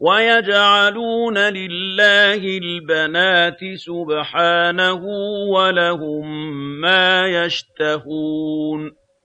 وَيَجْعَلُونَ لِلَّهِ الْبَنَاتِ سُبْحَانَهُ ۖ وَلَهُم مَّا يَشْتَهُونَ